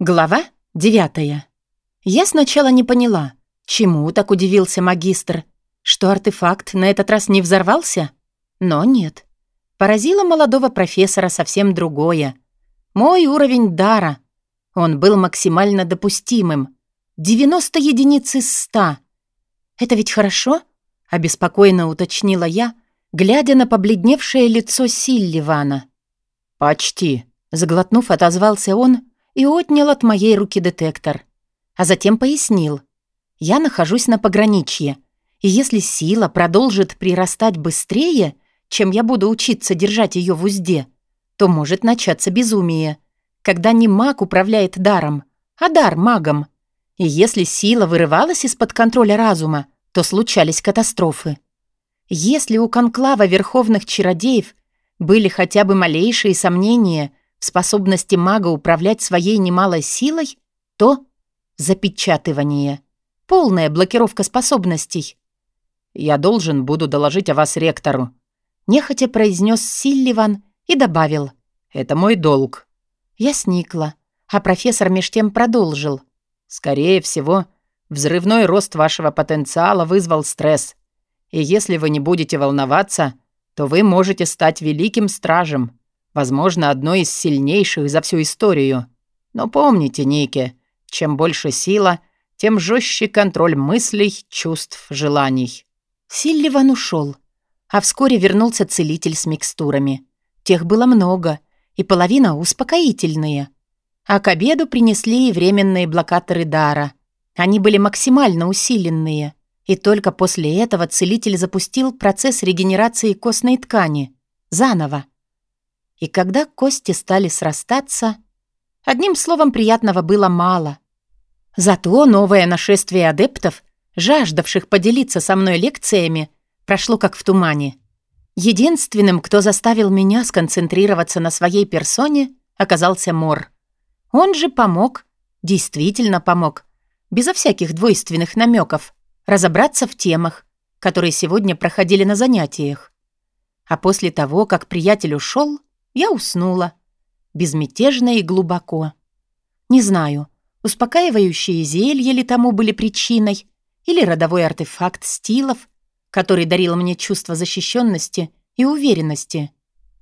Глава девятая. Я сначала не поняла, чему так удивился магистр, что артефакт на этот раз не взорвался? Но нет. Поразило молодого профессора совсем другое. Мой уровень дара. Он был максимально допустимым. 90 единиц из 100. Это ведь хорошо? Обеспокоенно уточнила я, глядя на побледневшее лицо Силливана. «Почти», — заглотнув, отозвался он и отнял от моей руки детектор. А затем пояснил. «Я нахожусь на пограничье, и если сила продолжит прирастать быстрее, чем я буду учиться держать ее в узде, то может начаться безумие, когда не маг управляет даром, а дар магом. И если сила вырывалась из-под контроля разума, то случались катастрофы. Если у конклава верховных чародеев были хотя бы малейшие сомнения в способности мага управлять своей немалой силой, то запечатывание, полная блокировка способностей. «Я должен буду доложить о вас ректору», — нехотя произнес Силливан и добавил. «Это мой долг». Я сникла, а профессор меж тем продолжил. «Скорее всего, взрывной рост вашего потенциала вызвал стресс. И если вы не будете волноваться, то вы можете стать великим стражем возможно, одной из сильнейших за всю историю. Но помните, Ники, чем больше сила, тем жестче контроль мыслей, чувств, желаний. Силливан ушел, а вскоре вернулся целитель с микстурами. Тех было много, и половина успокоительные. А к обеду принесли и временные блокаторы дара. Они были максимально усиленные, и только после этого целитель запустил процесс регенерации костной ткани. Заново. И когда кости стали срастаться, одним словом, приятного было мало. Зато новое нашествие адептов, жаждавших поделиться со мной лекциями, прошло как в тумане. Единственным, кто заставил меня сконцентрироваться на своей персоне, оказался Мор. Он же помог, действительно помог, безо всяких двойственных намеков, разобраться в темах, которые сегодня проходили на занятиях. А после того, как приятель ушел, я уснула. Безмятежно и глубоко. Не знаю, успокаивающие зелья ли тому были причиной, или родовой артефакт стилов, который дарил мне чувство защищенности и уверенности.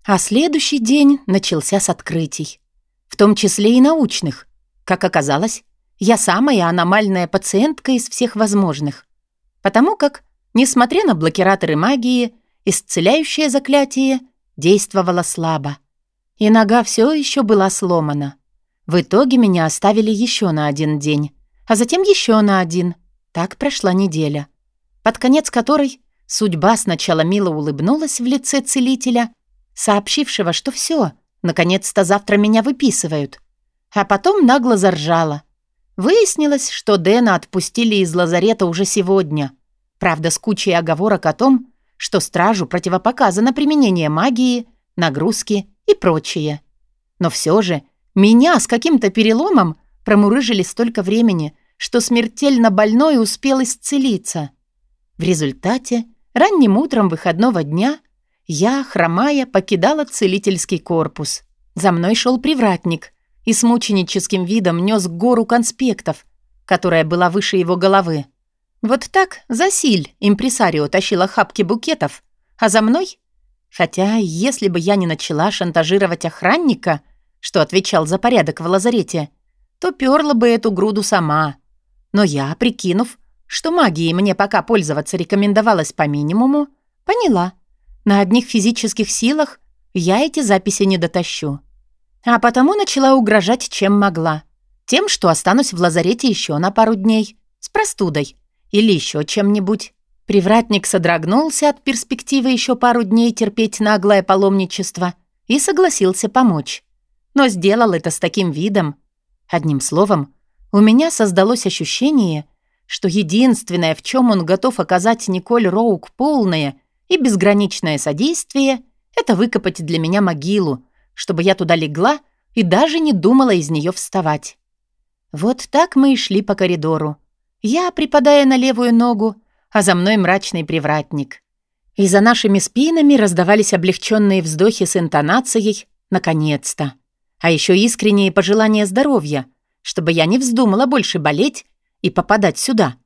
А следующий день начался с открытий. В том числе и научных. Как оказалось, я самая аномальная пациентка из всех возможных. Потому как, несмотря на блокираторы магии, исцеляющее заклятие действовало слабо и нога все еще была сломана. В итоге меня оставили еще на один день, а затем еще на один. Так прошла неделя, под конец которой судьба сначала мило улыбнулась в лице целителя, сообщившего, что все, наконец-то завтра меня выписывают, а потом нагло заржала. Выяснилось, что Дэна отпустили из лазарета уже сегодня, правда, с кучей оговорок о том, что стражу противопоказано применение магии, нагрузки и прочее. Но все же меня с каким-то переломом промурыжили столько времени, что смертельно больной успел исцелиться. В результате ранним утром выходного дня я, хромая, покидала целительский корпус. За мной шел привратник и с мученическим видом нес гору конспектов, которая была выше его головы. Вот так засиль импресарио тащила хапки букетов, а за мной Хотя, если бы я не начала шантажировать охранника, что отвечал за порядок в лазарете, то перла бы эту груду сама. Но я, прикинув, что магией мне пока пользоваться рекомендовалось по минимуму, поняла. На одних физических силах я эти записи не дотащу. А потому начала угрожать, чем могла. Тем, что останусь в лазарете еще на пару дней. С простудой. Или еще чем-нибудь. Привратник содрогнулся от перспективы еще пару дней терпеть наглое паломничество и согласился помочь. Но сделал это с таким видом. Одним словом, у меня создалось ощущение, что единственное, в чем он готов оказать Николь Роук полное и безграничное содействие, это выкопать для меня могилу, чтобы я туда легла и даже не думала из нее вставать. Вот так мы и шли по коридору. Я, припадая на левую ногу, а за мной мрачный привратник. И за нашими спинами раздавались облегченные вздохи с интонацией «наконец-то». А еще искренние пожелания здоровья, чтобы я не вздумала больше болеть и попадать сюда.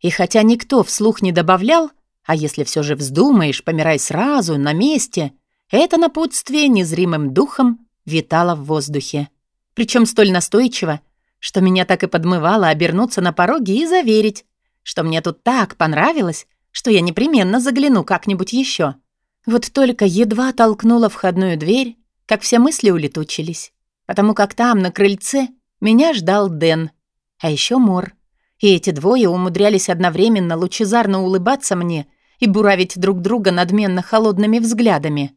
И хотя никто вслух не добавлял, а если все же вздумаешь, помирай сразу, на месте, это напутствие незримым духом витало в воздухе. Причем столь настойчиво, что меня так и подмывало обернуться на пороге и заверить, что мне тут так понравилось, что я непременно загляну как-нибудь еще. Вот только едва толкнула входную дверь, как все мысли улетучились, потому как там, на крыльце, меня ждал Дэн, а еще Мор. И эти двое умудрялись одновременно лучезарно улыбаться мне и буравить друг друга надменно холодными взглядами.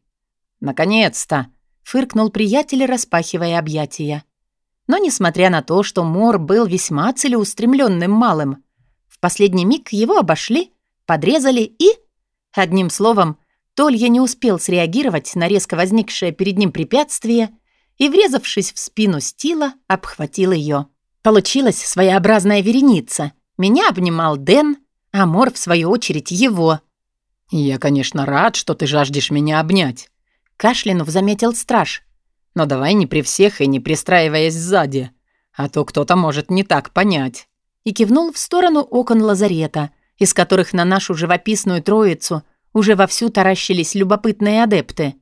«Наконец-то!» — фыркнул приятель, распахивая объятия. Но, несмотря на то, что Мор был весьма целеустремленным малым, в последний миг его обошли, подрезали и... Одним словом, Толья не успел среагировать на резко возникшее перед ним препятствие и, врезавшись в спину Стила, обхватил ее. Получилась своеобразная вереница. Меня обнимал Дэн, а Мор, в свою очередь, его. «Я, конечно, рад, что ты жаждешь меня обнять», — кашлянув заметил страж. «Но давай не при всех и не пристраиваясь сзади, а то кто-то может не так понять». И кивнул в сторону окон лазарета, из которых на нашу живописную троицу уже вовсю таращились любопытные адепты.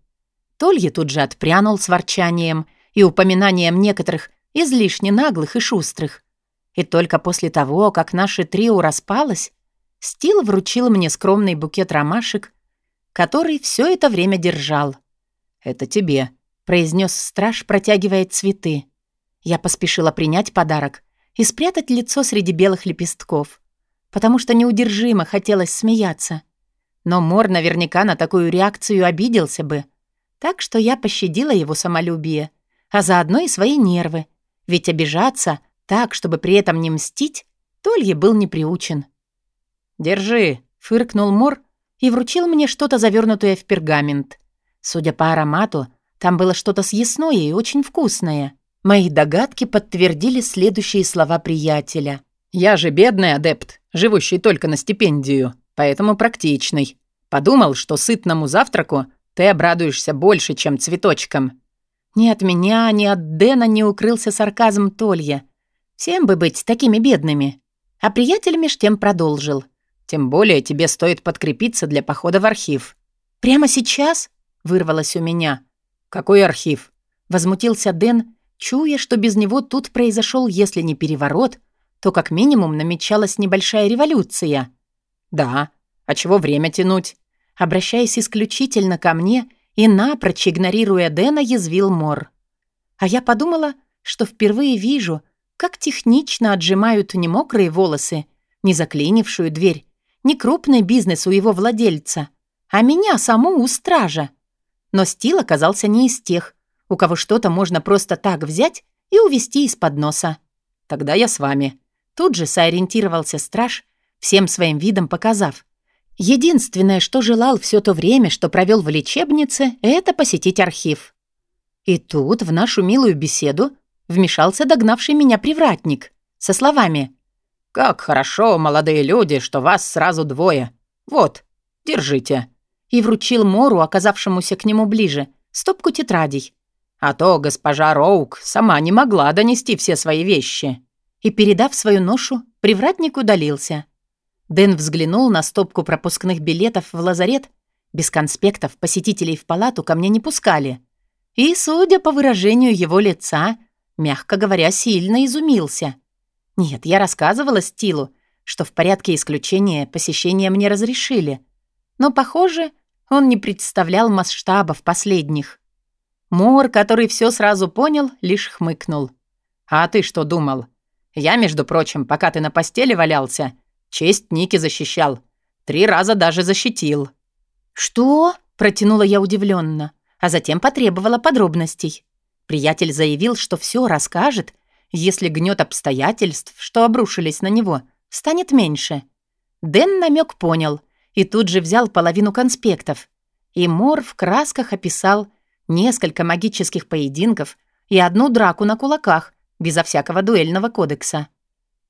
Толье тут же отпрянул с ворчанием и упоминанием некоторых излишне наглых и шустрых. И только после того, как наше трио распалось, Стил вручил мне скромный букет ромашек, который все это время держал. «Это тебе», — произнес страж, протягивая цветы. Я поспешила принять подарок и спрятать лицо среди белых лепестков, потому что неудержимо хотелось смеяться. Но Мор наверняка на такую реакцию обиделся бы, так что я пощадила его самолюбие, а заодно и свои нервы, ведь обижаться так, чтобы при этом не мстить, Толье был не приучен. «Держи», — фыркнул Мор и вручил мне что-то завернутое в пергамент. Судя по аромату, там было что-то съестное и очень вкусное. Мои догадки подтвердили следующие слова приятеля. «Я же бедный адепт, живущий только на стипендию, поэтому практичный. Подумал, что сытному завтраку ты обрадуешься больше, чем цветочкам». Ни от меня, ни от Дэна не укрылся сарказм Толья. Всем бы быть такими бедными. А приятель меж тем продолжил. «Тем более тебе стоит подкрепиться для похода в архив». «Прямо сейчас?» — вырвалось у меня. «Какой архив?» — возмутился Дэн, чуя, что без него тут произошел, если не переворот, то как минимум намечалась небольшая революция. «Да. А чего время тянуть?» Обращаясь исключительно ко мне — и напрочь, игнорируя Дэна, язвил Мор. А я подумала, что впервые вижу, как технично отжимают не мокрые волосы, не заклинившую дверь, не крупный бизнес у его владельца, а меня саму у стража. Но Стил оказался не из тех, у кого что-то можно просто так взять и увести из-под носа. Тогда я с вами. Тут же сориентировался страж, всем своим видом показав. Единственное, что желал все то время, что провел в лечебнице, это посетить архив. И тут в нашу милую беседу вмешался догнавший меня привратник со словами «Как хорошо, молодые люди, что вас сразу двое. Вот, держите». И вручил Мору, оказавшемуся к нему ближе, стопку тетрадей. А то госпожа Роук сама не могла донести все свои вещи. И, передав свою ношу, привратник удалился. Дэн взглянул на стопку пропускных билетов в лазарет. Без конспектов посетителей в палату ко мне не пускали. И, судя по выражению его лица, мягко говоря, сильно изумился. Нет, я рассказывала Стилу, что в порядке исключения посещения мне разрешили. Но, похоже, он не представлял масштабов последних. Мор, который все сразу понял, лишь хмыкнул. «А ты что думал? Я, между прочим, пока ты на постели валялся, Честь Ники защищал. Три раза даже защитил». «Что?» — протянула я удивленно, а затем потребовала подробностей. Приятель заявил, что все расскажет, если гнет обстоятельств, что обрушились на него, станет меньше. Дэн намек понял и тут же взял половину конспектов. И Мор в красках описал несколько магических поединков и одну драку на кулаках, безо всякого дуэльного кодекса.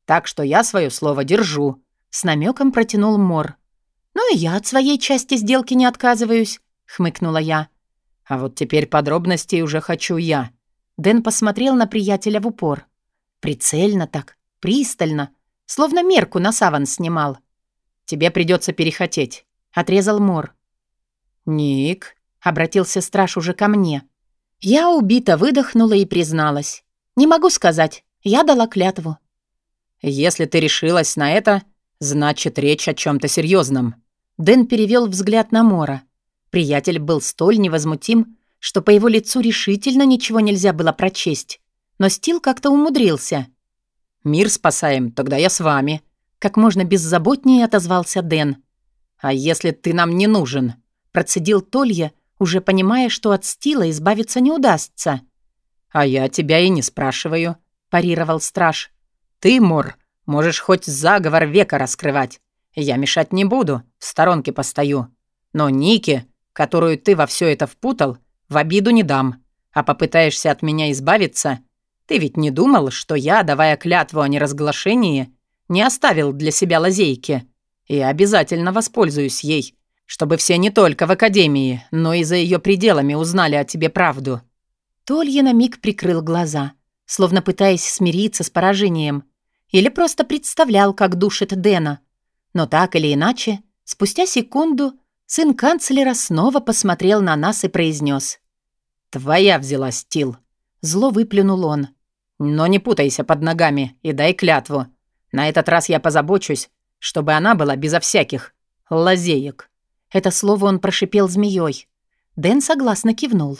«Так что я свое слово держу», с намеком протянул Мор. «Ну и я от своей части сделки не отказываюсь», — хмыкнула я. «А вот теперь подробностей уже хочу я». Дэн посмотрел на приятеля в упор. Прицельно так, пристально, словно мерку на саван снимал. «Тебе придется перехотеть», — отрезал Мор. «Ник», — обратился страж уже ко мне. Я убито выдохнула и призналась. «Не могу сказать. Я дала клятву». «Если ты решилась на это, значит, речь о чем то серьезном. Дэн перевел взгляд на Мора. Приятель был столь невозмутим, что по его лицу решительно ничего нельзя было прочесть. Но Стил как-то умудрился. «Мир спасаем, тогда я с вами», — как можно беззаботнее отозвался Дэн. «А если ты нам не нужен?» — процедил Толья, уже понимая, что от Стила избавиться не удастся. «А я тебя и не спрашиваю», — парировал страж. «Ты, Мор, можешь хоть заговор века раскрывать. Я мешать не буду, в сторонке постою. Но Ники, которую ты во все это впутал, в обиду не дам. А попытаешься от меня избавиться, ты ведь не думал, что я, давая клятву о неразглашении, не оставил для себя лазейки? И обязательно воспользуюсь ей, чтобы все не только в Академии, но и за ее пределами узнали о тебе правду». Толья на миг прикрыл глаза, словно пытаясь смириться с поражением. Или просто представлял, как душит Дэна. Но так или иначе, спустя секунду сын канцлера снова посмотрел на нас и произнес: «Твоя взяла стил». Зло выплюнул он. Но не путайся под ногами и дай клятву. На этот раз я позабочусь, чтобы она была безо всяких лазеек». Это слово он прошипел змеей. Дэн согласно кивнул.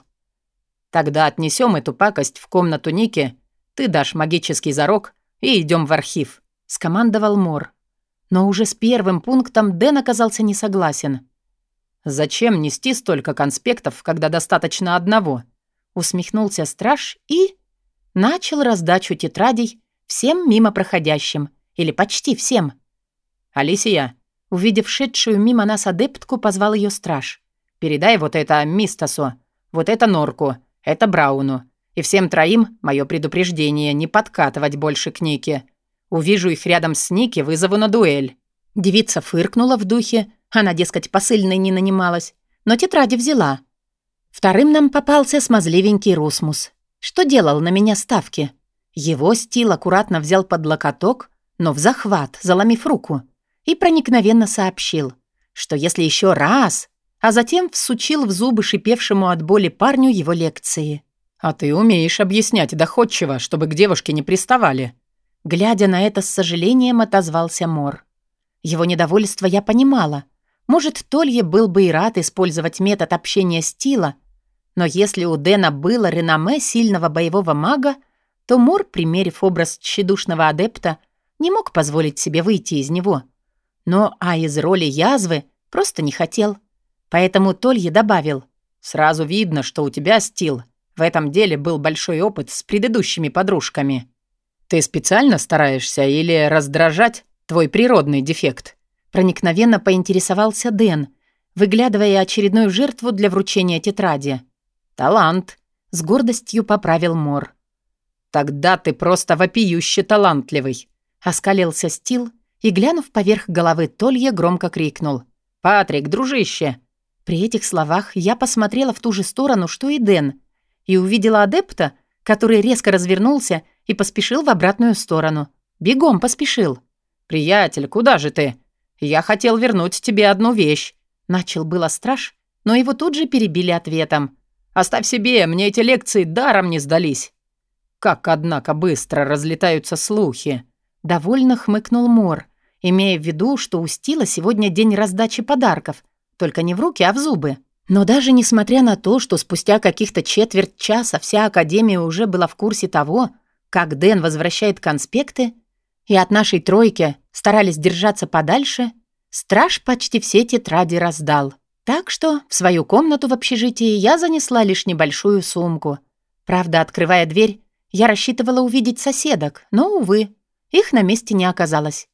«Тогда отнесем эту пакость в комнату Ники, ты дашь магический зарок и идем в архив», — скомандовал Мор. Но уже с первым пунктом Дэн оказался не согласен. «Зачем нести столько конспектов, когда достаточно одного?» Усмехнулся страж и начал раздачу тетрадей всем мимо проходящим, или почти всем. «Алисия», увидев шедшую мимо нас адептку, позвал ее страж. «Передай вот это Мистасу, вот это Норку, это Брауну, и всем троим мое предупреждение не подкатывать больше к Нике. Увижу их рядом с Ники, вызову на дуэль». Девица фыркнула в духе, она, дескать, посыльной не нанималась, но тетради взяла. Вторым нам попался смазливенький Русмус что делал на меня ставки. Его стил аккуратно взял под локоток, но в захват, заломив руку, и проникновенно сообщил, что если еще раз, а затем всучил в зубы шипевшему от боли парню его лекции. «А ты умеешь объяснять доходчиво, чтобы к девушке не приставали». Глядя на это с сожалением, отозвался Мор. Его недовольство я понимала. Может, Толье был бы и рад использовать метод общения стила, но если у Дэна было реноме сильного боевого мага, то Мор, примерив образ тщедушного адепта, не мог позволить себе выйти из него. Но а из роли язвы просто не хотел. Поэтому Толье добавил. «Сразу видно, что у тебя, Стил, в этом деле был большой опыт с предыдущими подружками. Ты специально стараешься или раздражать твой природный дефект?» Проникновенно поинтересовался Дэн, выглядывая очередную жертву для вручения тетради. «Талант», — с гордостью поправил Мор. «Тогда ты просто вопиюще талантливый», — оскалился Стил и, глянув поверх головы Толья, громко крикнул. «Патрик, дружище!» При этих словах я посмотрела в ту же сторону, что и Дэн, и увидела адепта, который резко развернулся и поспешил в обратную сторону. Бегом поспешил. «Приятель, куда же ты? Я хотел вернуть тебе одну вещь», — начал было страж, но его тут же перебили ответом. Оставь себе, мне эти лекции даром не сдались. Как, однако, быстро разлетаются слухи. Довольно хмыкнул Мор, имея в виду, что у Стила сегодня день раздачи подарков, только не в руки, а в зубы. Но даже несмотря на то, что спустя каких-то четверть часа вся Академия уже была в курсе того, как Дэн возвращает конспекты, и от нашей тройки старались держаться подальше, страж почти все тетради раздал. Так что в свою комнату в общежитии я занесла лишь небольшую сумку. Правда, открывая дверь, я рассчитывала увидеть соседок, но, увы, их на месте не оказалось.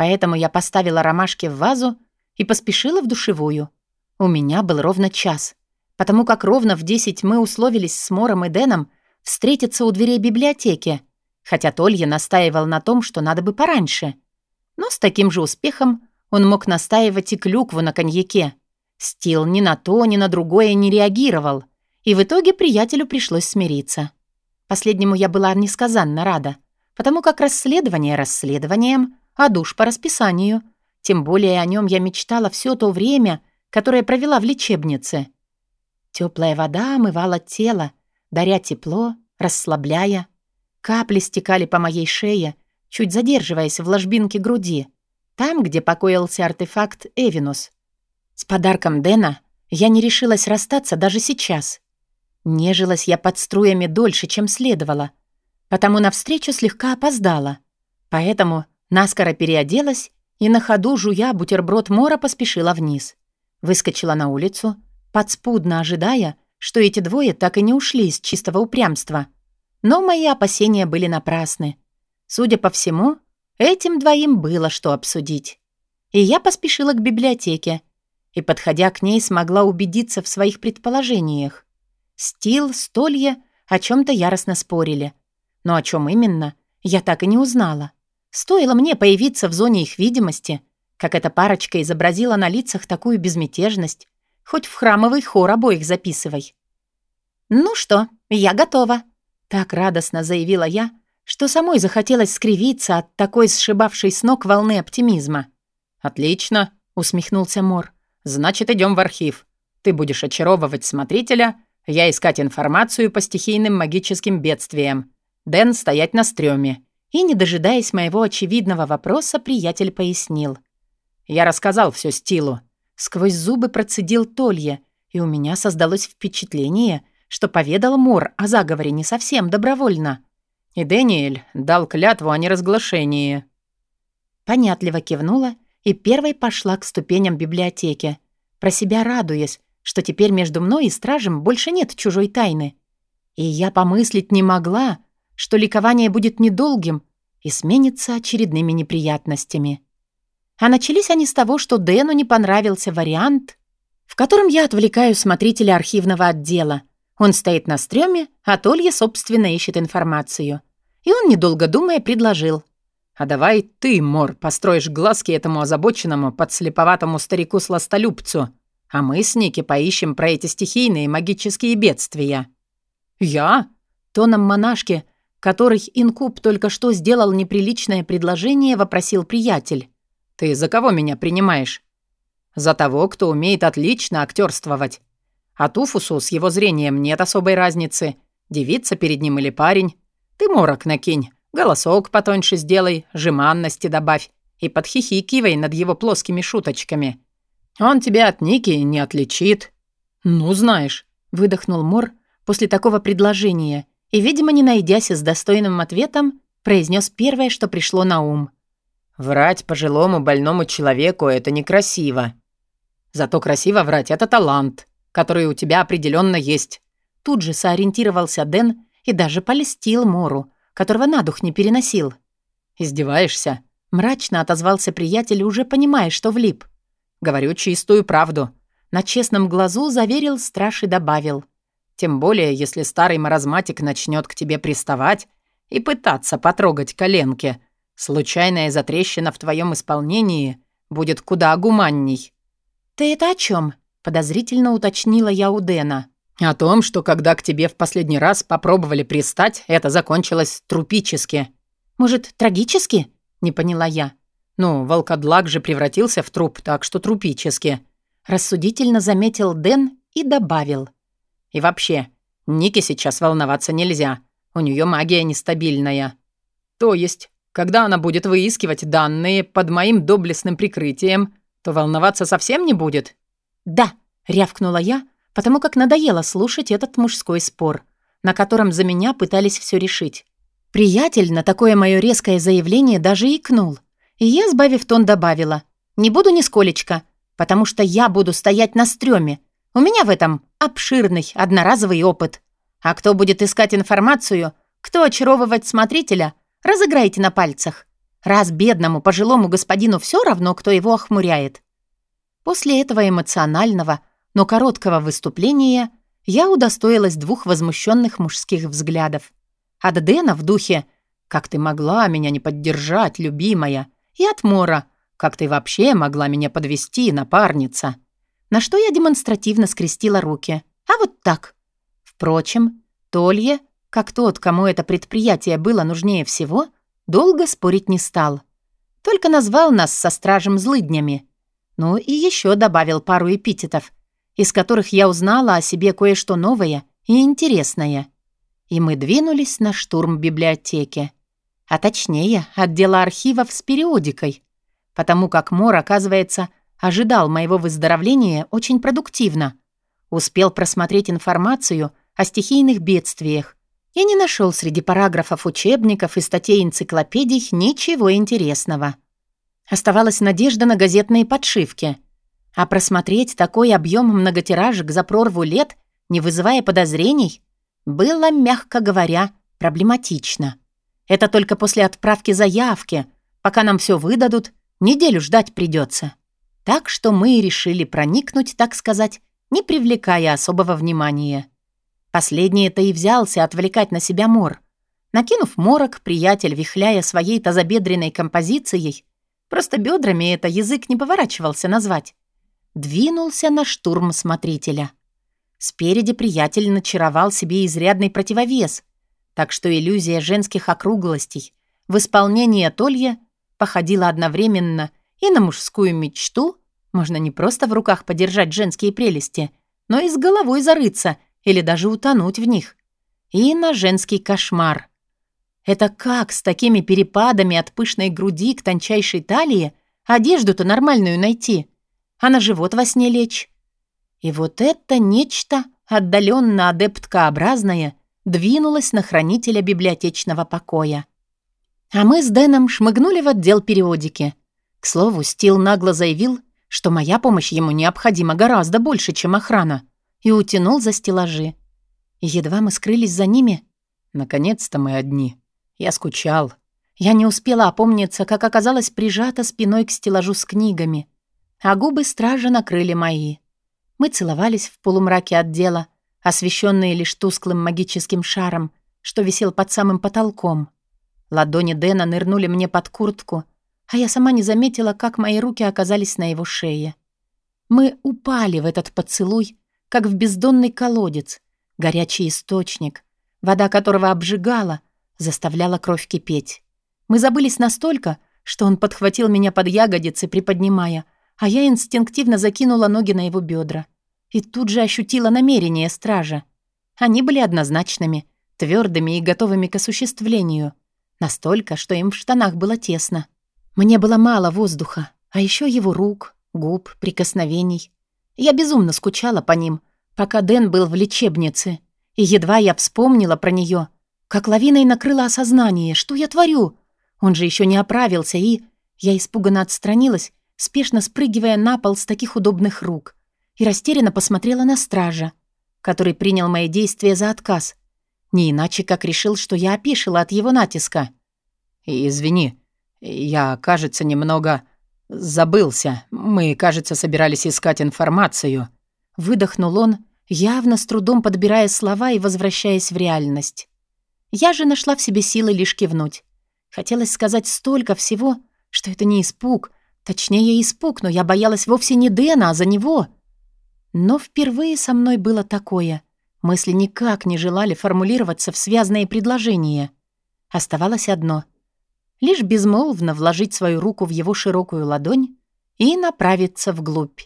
Поэтому я поставила ромашки в вазу и поспешила в душевую. У меня был ровно час, потому как ровно в десять мы условились с Мором и Дэном встретиться у дверей библиотеки, хотя Толья настаивал на том, что надо бы пораньше. Но с таким же успехом он мог настаивать и клюкву на коньяке. Стил ни на то, ни на другое не реагировал, и в итоге приятелю пришлось смириться. Последнему я была несказанно рада, потому как расследование расследованием, а душ по расписанию. Тем более о нем я мечтала все то время, которое провела в лечебнице. Теплая вода омывала тело, даря тепло, расслабляя. Капли стекали по моей шее, чуть задерживаясь в ложбинке груди, там, где покоился артефакт Эвинус. С подарком Дэна я не решилась расстаться даже сейчас. Нежилась я под струями дольше, чем следовало, потому навстречу слегка опоздала. Поэтому наскоро переоделась и на ходу, жуя бутерброд Мора, поспешила вниз. Выскочила на улицу, подспудно ожидая, что эти двое так и не ушли из чистого упрямства. Но мои опасения были напрасны. Судя по всему, этим двоим было что обсудить. И я поспешила к библиотеке, и, подходя к ней, смогла убедиться в своих предположениях. Стил, Столье о чем то яростно спорили. Но о чем именно, я так и не узнала. Стоило мне появиться в зоне их видимости, как эта парочка изобразила на лицах такую безмятежность, хоть в храмовый хор обоих записывай. «Ну что, я готова», — так радостно заявила я, что самой захотелось скривиться от такой сшибавшей с ног волны оптимизма. «Отлично», — усмехнулся Мор. «Значит, идем в архив. Ты будешь очаровывать смотрителя, я искать информацию по стихийным магическим бедствиям. Дэн стоять на стреме. И, не дожидаясь моего очевидного вопроса, приятель пояснил. Я рассказал все Стилу. Сквозь зубы процедил Толья, и у меня создалось впечатление, что поведал Мор о заговоре не совсем добровольно. И Дэниэль дал клятву о неразглашении. Понятливо кивнула и первой пошла к ступеням библиотеки, про себя радуясь, что теперь между мной и стражем больше нет чужой тайны. И я помыслить не могла, что ликование будет недолгим и сменится очередными неприятностями. А начались они с того, что Дэну не понравился вариант, в котором я отвлекаю смотрителя архивного отдела. Он стоит на стреме, а Толья, собственно, ищет информацию. И он, недолго думая, предложил. «А давай ты, Мор, построишь глазки этому озабоченному, подслеповатому старику-сластолюбцу, а мы с Ники поищем про эти стихийные магические бедствия». «Я?» Тоном монашки, который инкуб только что сделал неприличное предложение, вопросил приятель. «Ты за кого меня принимаешь?» «За того, кто умеет отлично актерствовать. А Туфусу с его зрением нет особой разницы, девица перед ним или парень. Ты морок накинь, голосок потоньше сделай, жеманности добавь и подхихикивай над его плоскими шуточками. Он тебя от Ники не отличит». «Ну, знаешь», — выдохнул Мор после такого предложения и, видимо, не найдясь с достойным ответом, произнес первое, что пришло на ум — Врать пожилому больному человеку — это некрасиво. Зато красиво врать — это талант, который у тебя определенно есть. Тут же сориентировался Дэн и даже полистил Мору, которого на дух не переносил. «Издеваешься?» — мрачно отозвался приятель, уже понимая, что влип. «Говорю чистую правду». На честном глазу заверил страж и добавил. «Тем более, если старый маразматик начнет к тебе приставать и пытаться потрогать коленки, Случайная затрещина в твоем исполнении будет куда гуманней». «Ты это о чем? подозрительно уточнила я у Дэна. «О том, что когда к тебе в последний раз попробовали пристать, это закончилось трупически». «Может, трагически?» — не поняла я. «Ну, волкодлак же превратился в труп, так что трупически». Рассудительно заметил Дэн и добавил. «И вообще, Нике сейчас волноваться нельзя. У нее магия нестабильная». «То есть когда она будет выискивать данные под моим доблестным прикрытием, то волноваться совсем не будет?» «Да», — рявкнула я, потому как надоело слушать этот мужской спор, на котором за меня пытались все решить. Приятель на такое мое резкое заявление даже икнул, и я, сбавив тон, добавила, «Не буду нисколечко, потому что я буду стоять на стреме. У меня в этом обширный одноразовый опыт. А кто будет искать информацию, кто очаровывать смотрителя, Разыграйте на пальцах. Раз бедному пожилому господину все равно, кто его охмуряет. После этого эмоционального, но короткого выступления я удостоилась двух возмущенных мужских взглядов. От Дэна в духе «Как ты могла меня не поддержать, любимая?» и от Мора «Как ты вообще могла меня подвести, напарница?» На что я демонстративно скрестила руки. А вот так. Впрочем, Толье как тот, кому это предприятие было нужнее всего, долго спорить не стал. Только назвал нас со стражем злыднями. Ну и еще добавил пару эпитетов, из которых я узнала о себе кое-что новое и интересное. И мы двинулись на штурм библиотеки. А точнее, отдела архивов с периодикой. Потому как Мор, оказывается, ожидал моего выздоровления очень продуктивно. Успел просмотреть информацию о стихийных бедствиях и не нашел среди параграфов учебников и статей энциклопедий ничего интересного. Оставалась надежда на газетные подшивки. А просмотреть такой объем многотиражек за прорву лет, не вызывая подозрений, было, мягко говоря, проблематично. Это только после отправки заявки. Пока нам все выдадут, неделю ждать придется. Так что мы и решили проникнуть, так сказать, не привлекая особого внимания. Последний-то и взялся отвлекать на себя мор. Накинув морок, приятель, вихляя своей тазобедренной композицией, просто бедрами это язык не поворачивался назвать, двинулся на штурм смотрителя. Спереди приятель начаровал себе изрядный противовес, так что иллюзия женских округлостей в исполнении Толья походила одновременно и на мужскую мечту, можно не просто в руках подержать женские прелести, но и с головой зарыться — или даже утонуть в них. И на женский кошмар. Это как с такими перепадами от пышной груди к тончайшей талии одежду-то нормальную найти, а на живот во сне лечь? И вот это нечто отдаленно адепткообразное двинулось на хранителя библиотечного покоя. А мы с Дэном шмыгнули в отдел периодики. К слову, Стил нагло заявил, что моя помощь ему необходима гораздо больше, чем охрана и утянул за стеллажи. едва мы скрылись за ними, наконец-то мы одни. Я скучал. Я не успела опомниться, как оказалась прижата спиной к стеллажу с книгами, а губы стража накрыли мои. Мы целовались в полумраке отдела, освещенные лишь тусклым магическим шаром, что висел под самым потолком. Ладони Дэна нырнули мне под куртку, а я сама не заметила, как мои руки оказались на его шее. Мы упали в этот поцелуй, как в бездонный колодец, горячий источник, вода которого обжигала, заставляла кровь кипеть. Мы забылись настолько, что он подхватил меня под ягодицы, приподнимая, а я инстинктивно закинула ноги на его бедра. И тут же ощутила намерения стража. Они были однозначными, твердыми и готовыми к осуществлению. Настолько, что им в штанах было тесно. Мне было мало воздуха, а еще его рук, губ, прикосновений. Я безумно скучала по ним, пока Дэн был в лечебнице. И едва я вспомнила про нее, как лавиной накрыло осознание, что я творю. Он же еще не оправился, и... Я испуганно отстранилась, спешно спрыгивая на пол с таких удобных рук, и растерянно посмотрела на стража, который принял мои действия за отказ. Не иначе, как решил, что я опишила от его натиска. «Извини, я, кажется, немного...» «Забылся. Мы, кажется, собирались искать информацию». Выдохнул он, явно с трудом подбирая слова и возвращаясь в реальность. Я же нашла в себе силы лишь кивнуть. Хотелось сказать столько всего, что это не испуг. Точнее, испуг, но я боялась вовсе не Дэна, а за него. Но впервые со мной было такое. Мысли никак не желали формулироваться в связные предложения. Оставалось одно — лишь безмолвно вложить свою руку в его широкую ладонь и направиться вглубь,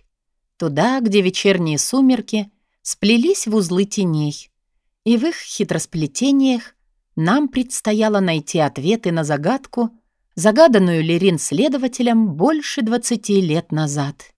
туда, где вечерние сумерки сплелись в узлы теней, и в их хитросплетениях нам предстояло найти ответы на загадку, загаданную Лерин следователем больше двадцати лет назад.